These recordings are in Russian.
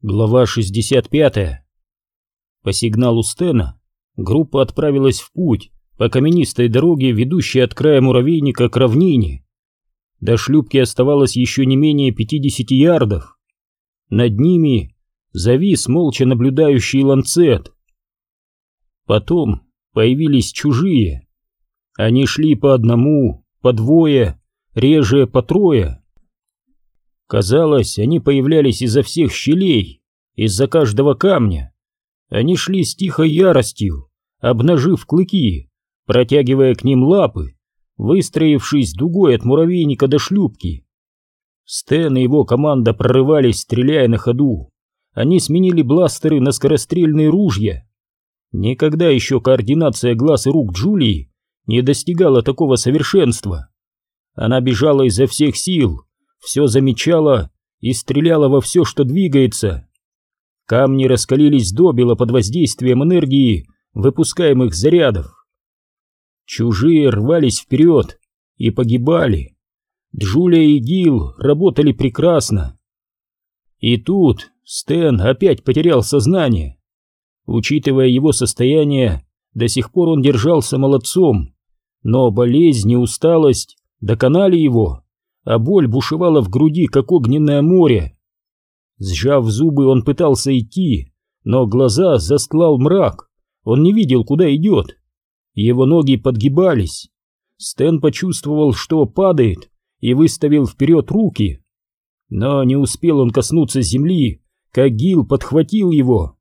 Глава 65. По сигналу Стена группа отправилась в путь по каменистой дороге, ведущей от края муравейника к равнине. До шлюпки оставалось еще не менее 50 ярдов. Над ними завис молча наблюдающий ланцет. Потом появились чужие. Они шли по одному, по двое, реже по трое. Казалось, они появлялись изо всех щелей, из-за каждого камня. Они шли с тихой яростью, обнажив клыки, протягивая к ним лапы, выстроившись дугой от муравейника до шлюпки. Стэн и его команда прорывались, стреляя на ходу. Они сменили бластеры на скорострельные ружья. Никогда еще координация глаз и рук Джулии не достигала такого совершенства. Она бежала изо всех сил, все замечала и стреляла во все, что двигается. Камни раскалились добело под воздействием энергии выпускаемых зарядов. Чужие рвались вперед и погибали. Джулия и Гил работали прекрасно. И тут Стэн опять потерял сознание. Учитывая его состояние, до сих пор он держался молодцом, но болезнь и усталость доконали его а боль бушевала в груди, как огненное море. Сжав зубы, он пытался идти, но глаза застлал мрак, он не видел, куда идет. Его ноги подгибались. Стэн почувствовал, что падает, и выставил вперед руки. Но не успел он коснуться земли, как Гил подхватил его.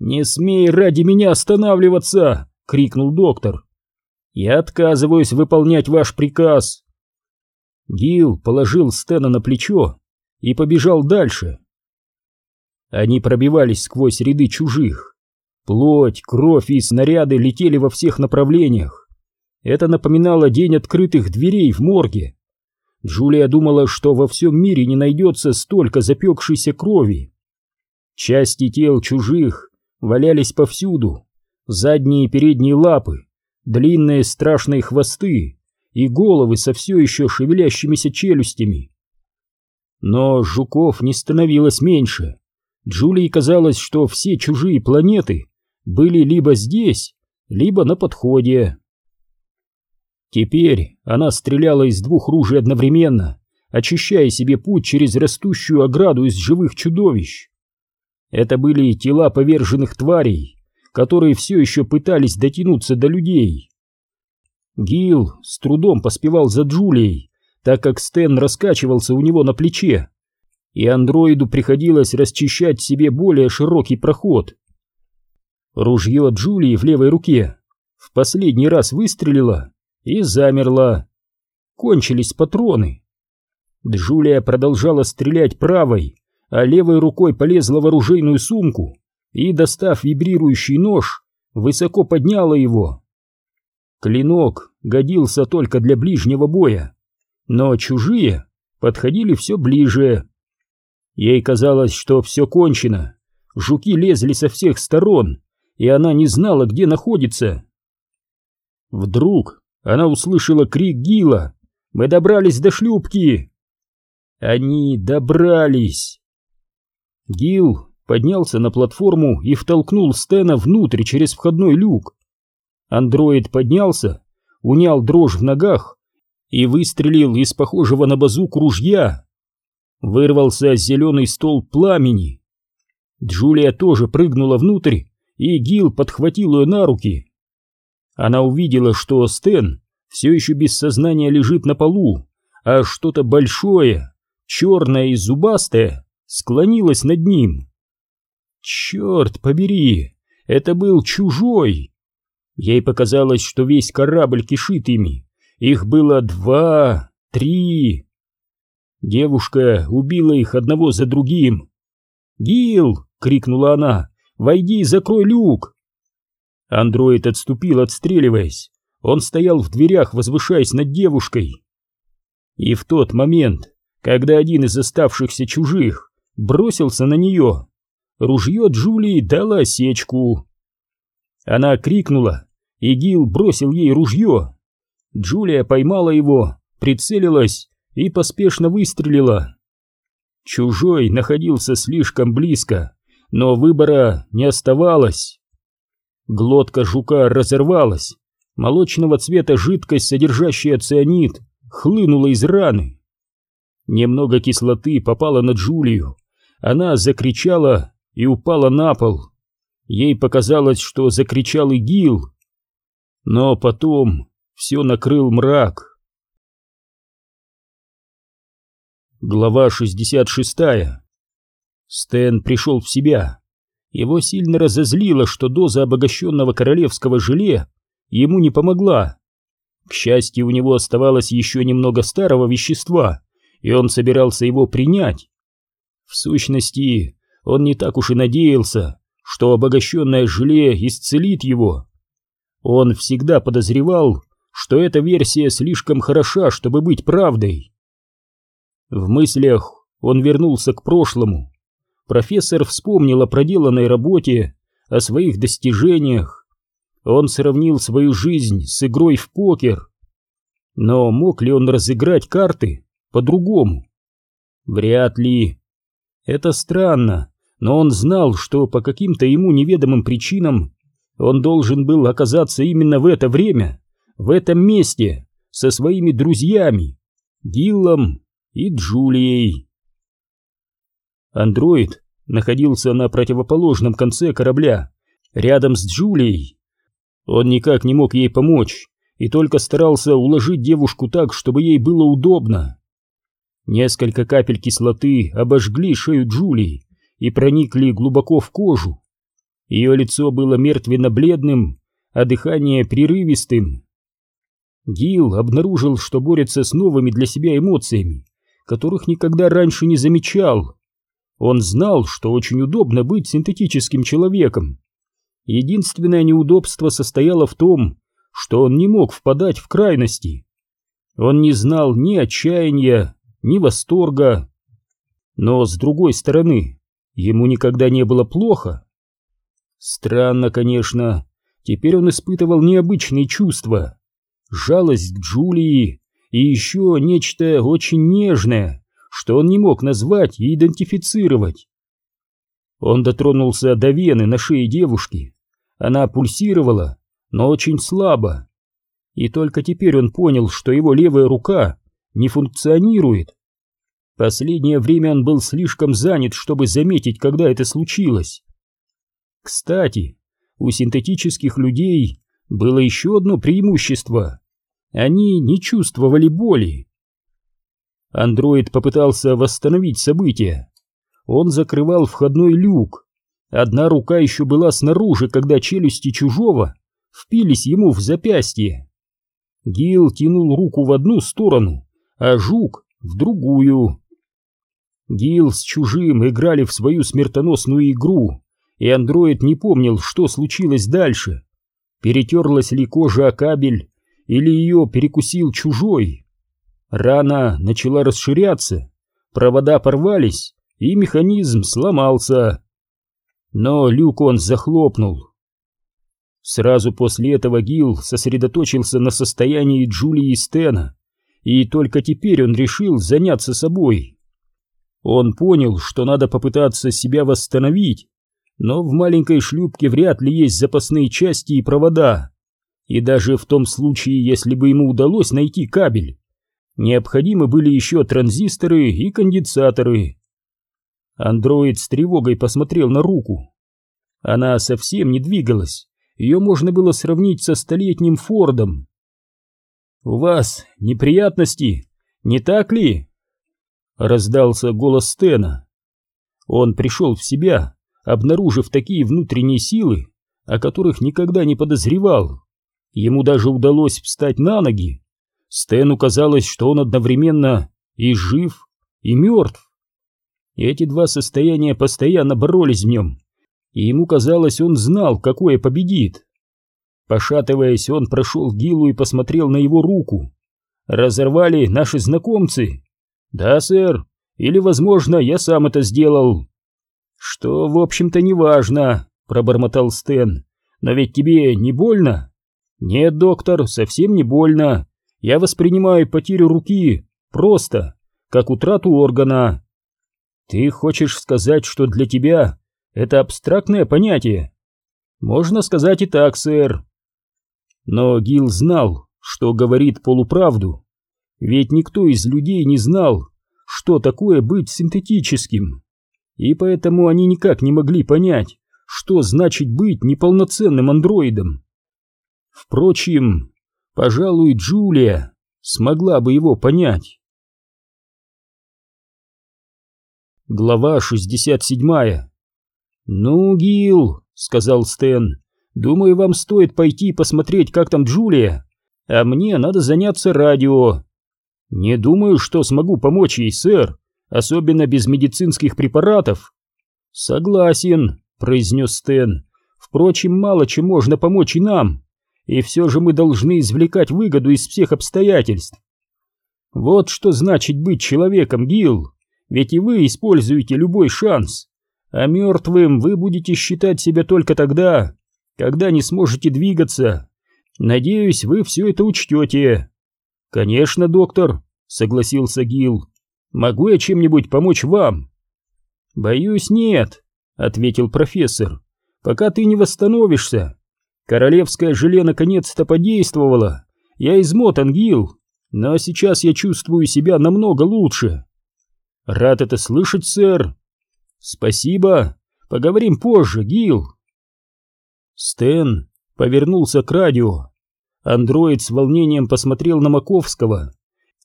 «Не смей ради меня останавливаться!» — крикнул доктор. «Я отказываюсь выполнять ваш приказ!» Гил положил Стена на плечо и побежал дальше. Они пробивались сквозь ряды чужих. Плоть, кровь и снаряды летели во всех направлениях. Это напоминало день открытых дверей в морге. Джулия думала, что во всем мире не найдется столько запекшейся крови. Части тел чужих валялись повсюду. Задние и передние лапы, длинные страшные хвосты, и головы со все еще шевелящимися челюстями. Но жуков не становилось меньше. Джулии казалось, что все чужие планеты были либо здесь, либо на подходе. Теперь она стреляла из двух ружей одновременно, очищая себе путь через растущую ограду из живых чудовищ. Это были тела поверженных тварей, которые все еще пытались дотянуться до людей. Гил с трудом поспевал за Джулией, так как Стэн раскачивался у него на плече, и андроиду приходилось расчищать себе более широкий проход. Ружье Джулии в левой руке в последний раз выстрелило и замерло. Кончились патроны. Джулия продолжала стрелять правой, а левой рукой полезла в оружейную сумку и, достав вибрирующий нож, высоко подняла его. Клинок годился только для ближнего боя, но чужие подходили все ближе. Ей казалось, что все кончено, жуки лезли со всех сторон, и она не знала, где находится. Вдруг она услышала крик Гила «Мы добрались до шлюпки!» Они добрались! Гил поднялся на платформу и втолкнул Стена внутрь через входной люк. Андроид поднялся, унял дрожь в ногах и выстрелил из похожего на базук ружья. Вырвался зеленый стол пламени. Джулия тоже прыгнула внутрь, и Гил подхватил ее на руки. Она увидела, что Стэн все еще без сознания лежит на полу, а что-то большое, черное и зубастое, склонилось над ним. Черт побери, это был чужой. Ей показалось, что весь корабль кишит ими. Их было два, три. Девушка убила их одного за другим. «Гил!» — крикнула она. «Войди и закрой люк!» Андроид отступил, отстреливаясь. Он стоял в дверях, возвышаясь над девушкой. И в тот момент, когда один из оставшихся чужих бросился на нее, ружье Джулии дало осечку. Она крикнула, и Гил бросил ей ружье. Джулия поймала его, прицелилась и поспешно выстрелила. Чужой находился слишком близко, но выбора не оставалось. Глотка жука разорвалась, молочного цвета жидкость, содержащая цианид, хлынула из раны. Немного кислоты попало на Джулию, она закричала и упала на пол. Ей показалось, что закричал и Гил. Но потом все накрыл мрак. Глава 66 Стэн пришел в себя. Его сильно разозлило, что доза обогащенного королевского желе ему не помогла. К счастью, у него оставалось еще немного старого вещества, и он собирался его принять. В сущности, он не так уж и надеялся, что обогащенное желе исцелит его. Он всегда подозревал, что эта версия слишком хороша, чтобы быть правдой. В мыслях он вернулся к прошлому. Профессор вспомнил о проделанной работе, о своих достижениях. Он сравнил свою жизнь с игрой в покер. Но мог ли он разыграть карты по-другому? Вряд ли. Это странно, но он знал, что по каким-то ему неведомым причинам он должен был оказаться именно в это время, в этом месте, со своими друзьями, Гиллом и Джулией. Андроид находился на противоположном конце корабля, рядом с Джулией. Он никак не мог ей помочь и только старался уложить девушку так, чтобы ей было удобно. Несколько капель кислоты обожгли шею Джулии, и проникли глубоко в кожу. Ее лицо было мертвенно-бледным, а дыхание прерывистым. Гил обнаружил, что борется с новыми для себя эмоциями, которых никогда раньше не замечал. Он знал, что очень удобно быть синтетическим человеком. Единственное неудобство состояло в том, что он не мог впадать в крайности. Он не знал ни отчаяния, ни восторга. Но, с другой стороны, Ему никогда не было плохо. Странно, конечно, теперь он испытывал необычные чувства. Жалость к Джулии и еще нечто очень нежное, что он не мог назвать и идентифицировать. Он дотронулся до вены на шее девушки. Она пульсировала, но очень слабо. И только теперь он понял, что его левая рука не функционирует. Последнее время он был слишком занят, чтобы заметить, когда это случилось. Кстати, у синтетических людей было еще одно преимущество. Они не чувствовали боли. Андроид попытался восстановить события. Он закрывал входной люк. Одна рука еще была снаружи, когда челюсти чужого впились ему в запястье. Гил тянул руку в одну сторону, а жук — в другую. Гил с чужим играли в свою смертоносную игру, и андроид не помнил, что случилось дальше. Перетерлась ли кожа о кабель, или ее перекусил чужой. Рана начала расширяться, провода порвались, и механизм сломался. Но люк он захлопнул. Сразу после этого Гил сосредоточился на состоянии Джулии и Стена, и только теперь он решил заняться собой. Он понял, что надо попытаться себя восстановить, но в маленькой шлюпке вряд ли есть запасные части и провода. И даже в том случае, если бы ему удалось найти кабель, необходимы были еще транзисторы и конденсаторы. Андроид с тревогой посмотрел на руку. Она совсем не двигалась, ее можно было сравнить со столетним Фордом. «У вас неприятности, не так ли?» Раздался голос Стена. Он пришел в себя, обнаружив такие внутренние силы, о которых никогда не подозревал. Ему даже удалось встать на ноги. Стэну казалось, что он одновременно и жив, и мертв. Эти два состояния постоянно боролись в нем, и ему казалось, он знал, какое победит. Пошатываясь, он прошел Гилу и посмотрел на его руку. Разорвали наши знакомцы. «Да, сэр. Или, возможно, я сам это сделал». «Что, в общем-то, не важно», — пробормотал Стэн. «Но ведь тебе не больно?» «Нет, доктор, совсем не больно. Я воспринимаю потерю руки просто, как утрату органа». Ты хочешь сказать, что для тебя это абстрактное понятие? Можно сказать и так, сэр. Но Гил знал, что говорит полуправду, ведь никто из людей не знал, что такое быть синтетическим, и поэтому они никак не могли понять, что значит быть неполноценным андроидом. Впрочем, пожалуй, Джулия смогла бы его понять. Глава 67 «Ну, Гил», — сказал Стэн, — «думаю, вам стоит пойти посмотреть, как там Джулия, а мне надо заняться радио. Не думаю, что смогу помочь ей, сэр, особенно без медицинских препаратов». «Согласен», — произнес Стэн, — «впрочем, мало чем можно помочь и нам, и все же мы должны извлекать выгоду из всех обстоятельств». «Вот что значит быть человеком, Гил, ведь и вы используете любой шанс» а мертвым вы будете считать себя только тогда, когда не сможете двигаться. Надеюсь, вы все это учтете. Конечно, доктор, согласился Гил. Могу я чем-нибудь помочь вам? Боюсь, нет, ответил профессор. Пока ты не восстановишься. Королевское желе наконец-то подействовало. Я измотан, Гил, но сейчас я чувствую себя намного лучше. Рад это слышать, сэр, «Спасибо. Поговорим позже, Гил». Стэн повернулся к радио. Андроид с волнением посмотрел на Маковского.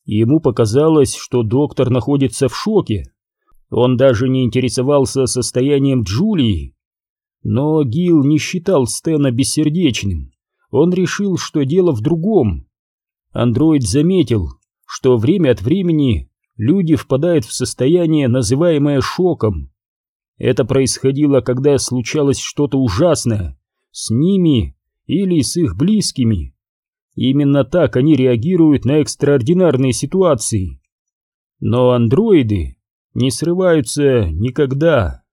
Ему показалось, что доктор находится в шоке. Он даже не интересовался состоянием Джулии. Но Гил не считал Стэна бессердечным. Он решил, что дело в другом. Андроид заметил, что время от времени люди впадают в состояние, называемое шоком. Это происходило, когда случалось что-то ужасное с ними или с их близкими. Именно так они реагируют на экстраординарные ситуации. Но андроиды не срываются никогда.